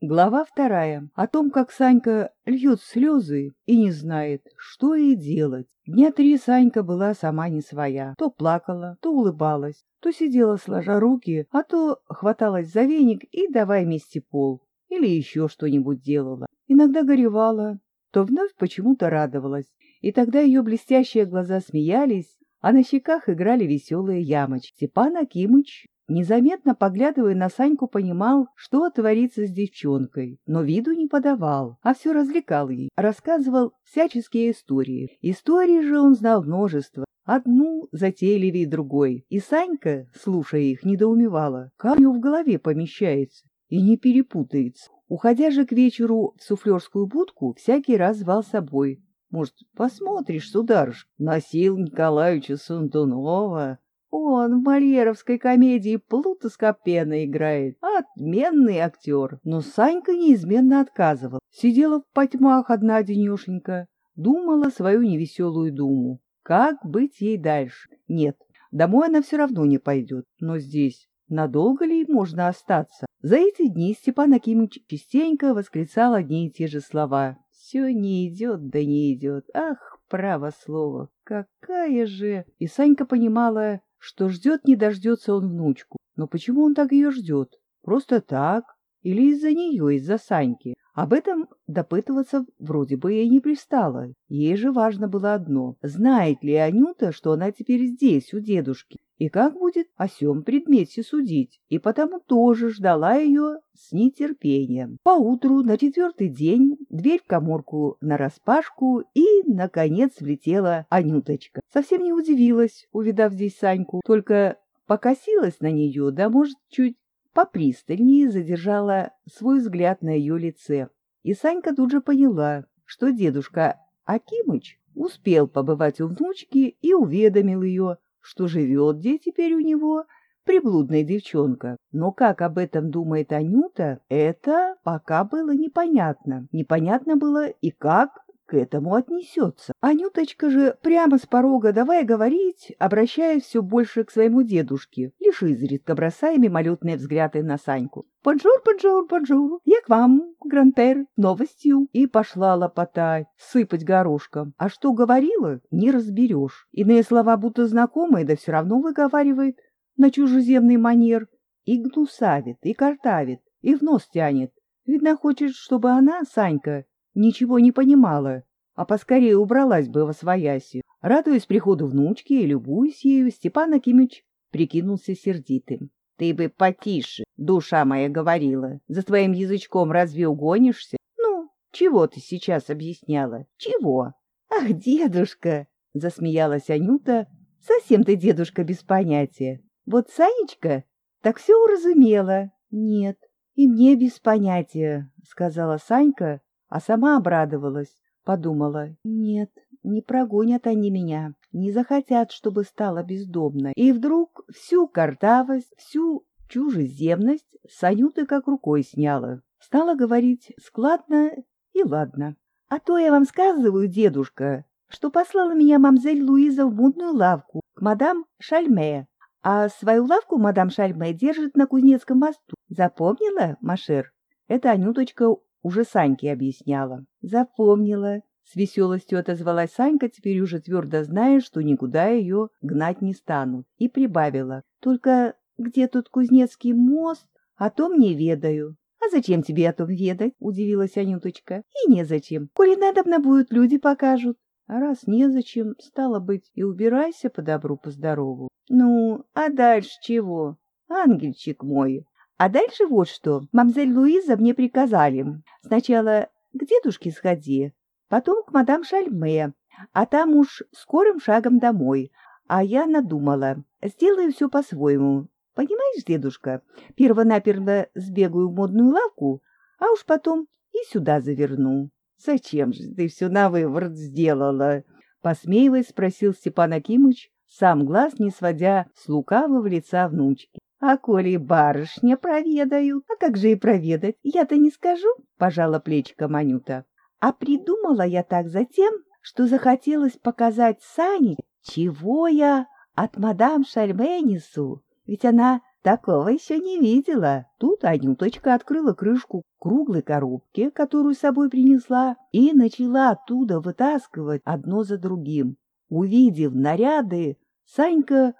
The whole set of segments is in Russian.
Глава вторая. О том, как Санька льет слезы и не знает, что ей делать. Дня три Санька была сама не своя. То плакала, то улыбалась, то сидела сложа руки, а то хваталась за веник и давай мести пол. Или еще что-нибудь делала. Иногда горевала, то вновь почему-то радовалась. И тогда ее блестящие глаза смеялись, а на щеках играли веселые ямочки. Степан Акимыч Незаметно поглядывая на Саньку, понимал, что творится с девчонкой, но виду не подавал, а все развлекал ей, рассказывал всяческие истории. Истории же он знал множество, одну затейливее другой, и Санька, слушая их, недоумевала, как у в голове помещается и не перепутается. Уходя же к вечеру в суфлерскую будку, всякий раз звал с собой. «Может, посмотришь, сударышка, носил Николаевича Сантунова?» Он в мольеровской комедии Плута играет. Отменный актер. Но Санька неизменно отказывал. Сидела в потьмах одна денешенька. Думала свою невеселую думу. Как быть ей дальше? Нет, домой она все равно не пойдет. Но здесь надолго ли можно остаться? За эти дни Степан Акимович частенько восклицал одни и те же слова. «Все не идет, да не идет. Ах, право слово, какая же...» И Санька понимала, что ждет не дождется он внучку. Но почему он так ее ждет? Просто так? Или из-за нее, из-за Саньки? Об этом допытываться вроде бы ей не пристало. Ей же важно было одно — знает ли Анюта, что она теперь здесь, у дедушки, и как будет о сём предмете судить, и потому тоже ждала ее с нетерпением. Поутру, на четвертый день, дверь в коморку нараспашку, и, наконец, влетела Анюточка. Совсем не удивилась, увидав здесь Саньку, только покосилась на нее, да, может, чуть попристальнее задержала свой взгляд на ее лице. И Санька тут же поняла, что дедушка Акимыч успел побывать у внучки и уведомил ее, что живет где теперь у него приблудная девчонка. Но как об этом думает Анюта, это пока было непонятно. Непонятно было и как к этому отнесется. Анюточка же прямо с порога давай говорить, обращаясь все больше к своему дедушке, лишь изредка бросая мимолетные взгляды на Саньку. «Bonjour, bonjour, bonjour, я к вам, grand-père, новостью». И пошла лопотать, сыпать горошком. А что говорила, не разберешь. Иные слова будто знакомые, да все равно выговаривает на чужеземный манер. И гнусавит, и картавит, и в нос тянет. Видно, хочет, чтобы она, Санька, ничего не понимала, а поскорее убралась бы во свояси. Радуясь приходу внучки и любуясь ею, Степан Акимыч прикинулся сердитым. — Ты бы потише, душа моя говорила. За твоим язычком разве угонишься? Ну, чего ты сейчас объясняла? Чего? — Ах, дедушка! — засмеялась Анюта. — Совсем ты, дедушка, без понятия. Вот Санечка так все уразумела. — Нет, и мне без понятия, — сказала Санька, а сама обрадовалась, подумала, нет, не прогонят они меня, не захотят, чтобы стала бездомной. И вдруг всю картавость, всю чужеземность Санюты как рукой сняла. Стала говорить складно и ладно. А то я вам сказываю, дедушка, что послала меня мамзель Луиза в модную лавку к мадам Шальме, а свою лавку мадам Шальме держит на Кузнецком мосту. Запомнила, Машер? Это Анюточка уже Саньке объясняла. Запомнила. С веселостью отозвалась Санька, теперь уже твердо зная, что никуда ее гнать не станут. И прибавила. Только где тут Кузнецкий мост, о том не ведаю. «А зачем тебе о том ведать?» — удивилась Анюточка. «И незачем. Коли надобно будет, люди покажут». А раз незачем, стало быть, и убирайся по добру, по здорову. Ну, а дальше чего? Ангельчик мой, а дальше вот что. Мамзель Луиза мне приказали. Сначала к дедушке сходи, потом к мадам Шальме, а там уж скорым шагом домой. А я надумала, сделаю все по-своему. Понимаешь, дедушка, первонаперво сбегаю в модную лавку, а уж потом и сюда заверну. Зачем же ты все на выворот сделала? Посмеиваясь, спросил Степан Акимыч, сам глаз не сводя с лукавого лица внучки. А коли барышня проведаю, а как же и проведать, я-то не скажу, — пожала плечиком Анюта. А придумала я так затем, что захотелось показать Сане, чего я от мадам Шальме несу, ведь она такого еще не видела. Тут Анюточка открыла крышку круглой коробки, которую с собой принесла, и начала оттуда вытаскивать одно за другим. Увидев наряды, Санька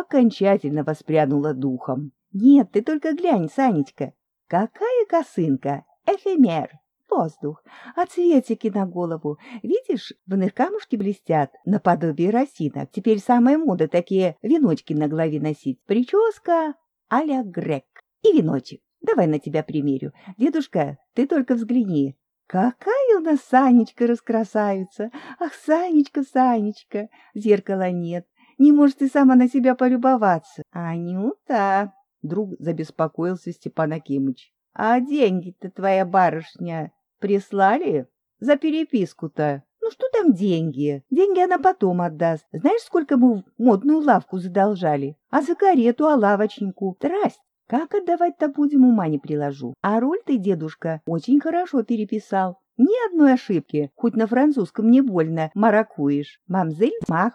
окончательно воспрянула духом. «Нет, ты только глянь, Санечка, какая косынка! Эфемер!» воздух, а цветики на голову. Видишь, в них камушки блестят, наподобие росинок. Теперь самая мода такие веночки на голове носить. Прическа а-ля Грек. И веночек. Давай на тебя примерю. Дедушка, ты только взгляни. Какая у нас Санечка раскрасавица! Ах, Санечка, Санечка! Зеркала нет. Не можешь ты сама на себя полюбоваться. Анюта! Друг забеспокоился Степан Акимыч. А деньги-то твоя барышня Прислали? За переписку-то. Ну что там деньги? Деньги она потом отдаст. Знаешь, сколько мы в модную лавку задолжали? А за карету, а лавочнику? Трасть. Как отдавать-то будем, ума не приложу. А роль ты, дедушка, очень хорошо переписал. Ни одной ошибки, хоть на французском не больно маракуешь. Мамзель ма.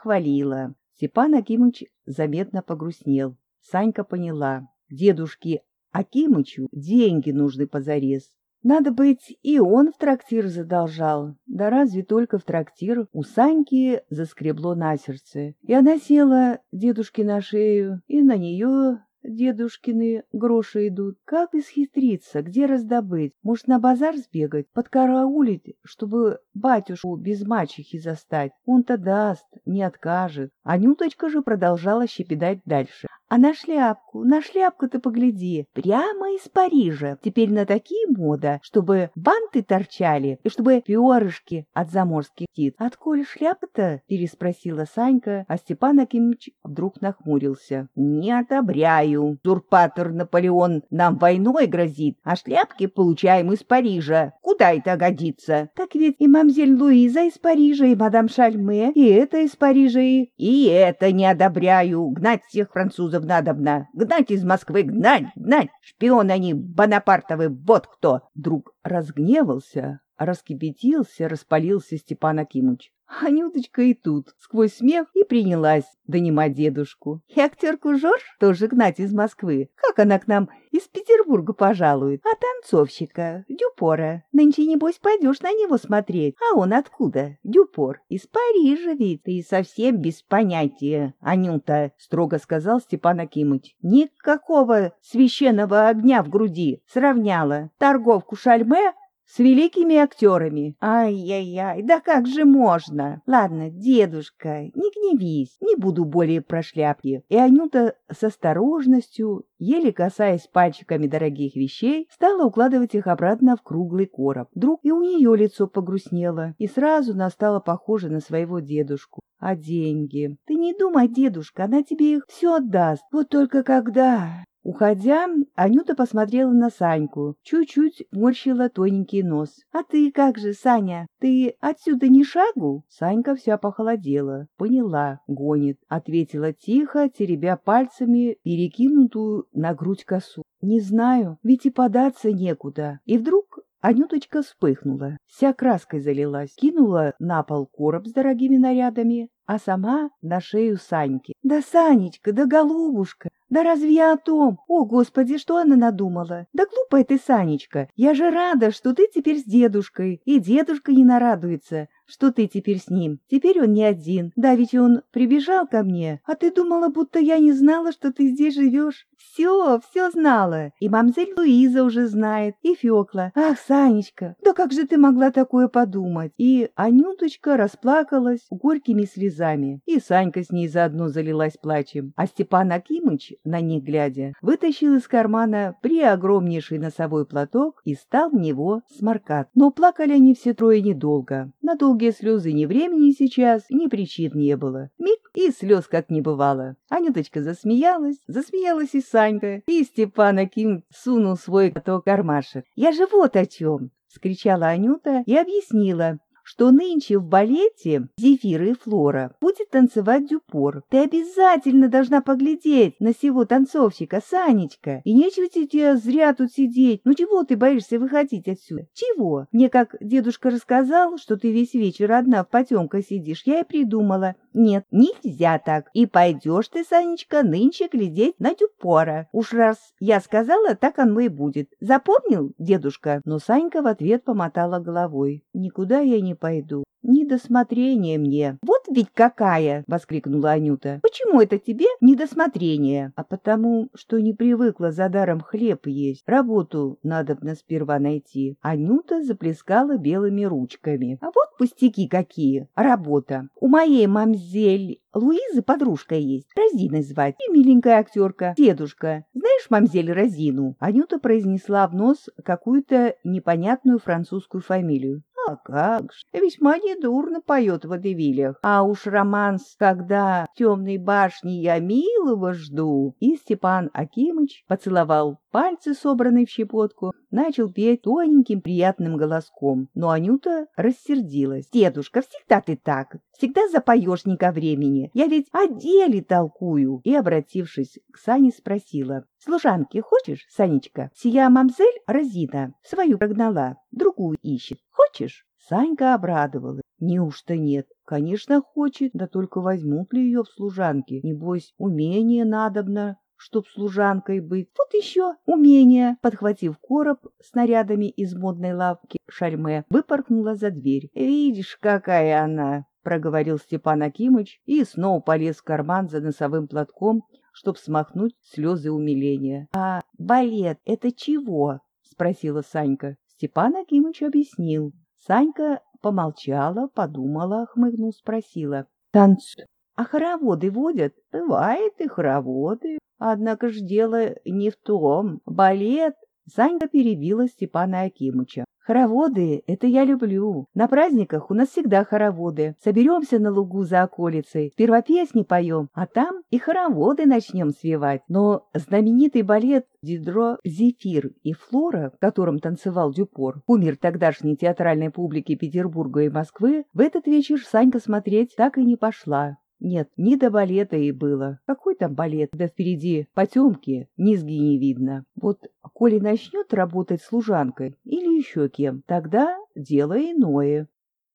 Степан Акимыч заметно погрустнел. Санька поняла. Дедушке Акимычу деньги нужны позарез. Надо быть, и он в трактир задолжал. Да разве только в трактир у Саньки заскребло на сердце. И она села дедушке на шею, и на нее дедушкины гроши идут. Как исхитриться, где раздобыть? Может, на базар сбегать, подкараулить, чтобы батюшку без мачехи застать? Он-то даст, не откажет. Анюточка же продолжала щепетать дальше. А на шляпку, на шляпку ты погляди, прямо из Парижа. Теперь на такие мода, чтобы банты торчали и чтобы перышки от заморских птиц. Отколе шляпа-то? переспросила Санька, а Степан Акимович вдруг нахмурился. Не одобряю. Турпатор Наполеон нам войной грозит, а шляпки получаем из Парижа. Куда это годится? Так ведь и мамзель Луиза из Парижа, и мадам Шальме, и это из Парижа, и... И это не одобряю. Гнать всех французов французов надобно. Гнать из Москвы, гнать, гнать. Шпионы они, Бонапартовы, вот кто. Друг разгневался, раскипятился, распалился Степан Акимыч. Анюточка и тут, сквозь смех, и принялась донимать дедушку. И актерку Жорж тоже гнать из Москвы. Как она к нам из Петербурга пожалует? А танцовщика, Дюпора. Нынче, небось, пойдешь на него смотреть. А он откуда? Дюпор. Из Парижа ведь. Ты совсем без понятия, Анюта, строго сказал Степан Акимыч. Никакого священного огня в груди. Сравняла торговку Шальме с великими актерами. Ай-яй-яй, да как же можно? Ладно, дедушка, не гневись, не буду более про шляпки. И Анюта с осторожностью, еле касаясь пальчиками дорогих вещей, стала укладывать их обратно в круглый короб. Вдруг и у нее лицо погрустнело, и сразу она стала похожа на своего дедушку. А деньги? Ты не думай, дедушка, она тебе их все отдаст. Вот только когда... Уходя, Анюта посмотрела на Саньку, чуть-чуть морщила тоненький нос. «А ты как же, Саня? Ты отсюда не шагу?» Санька вся похолодела. «Поняла, гонит», — ответила тихо, теребя пальцами перекинутую на грудь косу. «Не знаю, ведь и податься некуда». И вдруг Анюточка вспыхнула, вся краской залилась, кинула на пол короб с дорогими нарядами, а сама на шею Саньки. «Да, Санечка, да, голубушка, да разве я о том? О, Господи, что она надумала? Да глупая ты, Санечка, я же рада, что ты теперь с дедушкой, и дедушка не нарадуется, что ты теперь с ним. Теперь он не один. Да ведь он прибежал ко мне, а ты думала, будто я не знала, что ты здесь живешь. Все, все знала. И мамзель Луиза уже знает, и Фёкла. Ах, Санечка, да как же ты могла такое подумать? И Анюточка расплакалась горькими слезами. И Санька с ней заодно залилась плачем. А Степан Акимыч, на них глядя, вытащил из кармана преогромнейший носовой платок и стал в него сморкать. Но плакали они все трое недолго. Надолго долгие слезы ни времени сейчас, ни причин не было. Миг и слез как не бывало. Анюточка засмеялась, засмеялась и Санька, и Степан Аким сунул свой коток кармашек. «Я же вот о чем!» — скричала Анюта и объяснила, что нынче в балете Зефира и Флора будет танцевать Дюпор. Ты обязательно должна поглядеть на сего танцовщика, Санечка. И нечего тебе зря тут сидеть. Ну чего ты боишься выходить отсюда? Чего? Мне как дедушка рассказал, что ты весь вечер одна в потемках сидишь, я и придумала. Нет, нельзя так. И пойдешь ты, Санечка, нынче глядеть на Дюпора. Уж раз я сказала, так оно и будет. Запомнил, дедушка? Но Санька в ответ помотала головой. Никуда я не пойду. Недосмотрение мне. Вот ведь какая! — воскликнула Анюта. Почему это тебе недосмотрение? А потому, что не привыкла за даром хлеб есть. Работу надо бы сперва найти. Анюта заплескала белыми ручками. А вот пустяки какие. Работа. У моей мамзель Луизы подружка есть, Розиной звать, и миленькая актерка, дедушка. Знаешь мамзель Розину? Анюта произнесла в нос какую-то непонятную французскую фамилию. А как ж, весьма недурно поет в водевилях. А уж романс, когда в темной башне я милого жду. И Степан Акимыч поцеловал пальцы, собранные в щепотку, начал петь тоненьким приятным голоском. Но Анюта рассердилась. «Дедушка, всегда ты так. Всегда запоешь не ко времени. Я ведь о деле толкую». И, обратившись к Сане, спросила. «Служанки хочешь, Санечка? Сия мамзель Розина свою прогнала, другую ищет. Хочешь?» Санька обрадовалась. Неужто нет? Конечно, хочет, да только возьмут ли ее в служанки? Небось, умение надобно, чтоб служанкой быть. Вот еще умение. Подхватив короб с нарядами из модной лавки, Шальме выпорхнула за дверь. Видишь, какая она! проговорил Степан Акимыч и снова полез в карман за носовым платком, чтоб смахнуть слезы умиления. — А балет — это чего? — спросила Санька. Степан Акимыч объяснил. Санька помолчала, подумала, хмыкнул, спросила. — Танц... А хороводы водят? Бывает и хороводы. Однако ж дело не в том. Балет... Санька перебила Степана Акимыча. Хороводы — это я люблю. На праздниках у нас всегда хороводы. Соберемся на лугу за околицей, сперва песни поем, а там и хороводы начнем свивать. Но знаменитый балет Дидро «Зефир» и «Флора», в котором танцевал Дюпор, кумир тогдашней театральной публики Петербурга и Москвы, в этот вечер Санька смотреть так и не пошла. Нет, ни до балета и было. Какой там балет, да впереди потемки, низги не видно. Вот коли начнет работать служанкой или еще кем, тогда дело иное.